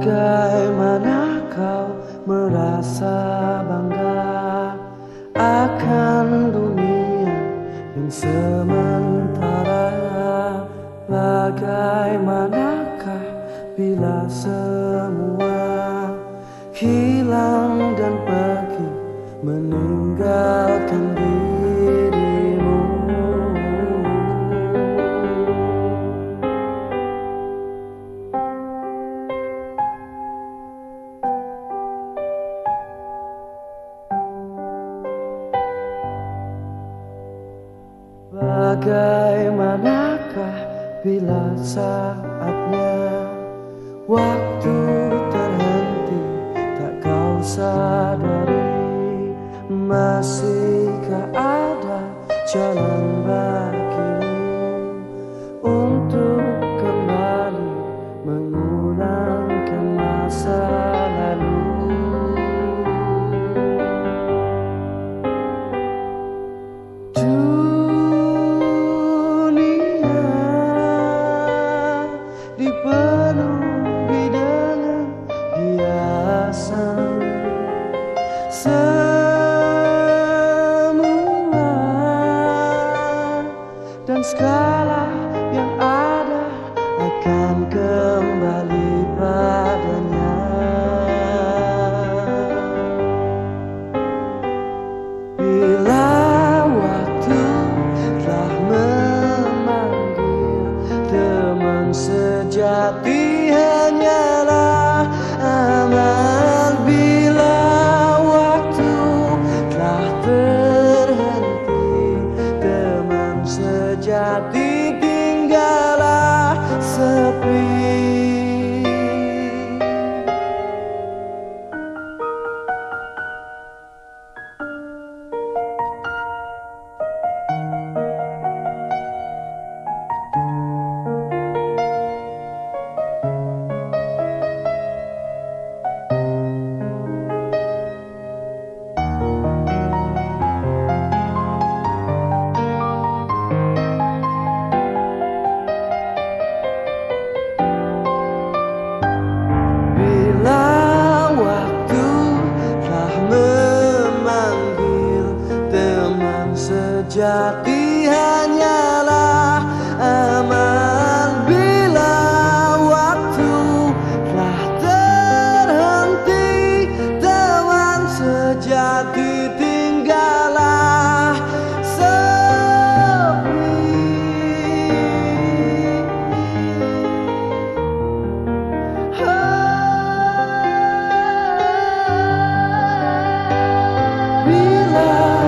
Bagaimana kau merasa bangga akan dunia yang sementara? Bagaimanakah bila semua hilang dan pergi meninggalkan dirimu Bagaimanakah bila saatnya waktu terhenti tak kau sadari masihkah ada jalan semua dan segala yang ada akan kembali padanya. Bila waktu telah memanggil teman sejati Jadi hanyalah aman bila waktu telah terhenti. Teman sejati tinggallah sepi. Ah. Bila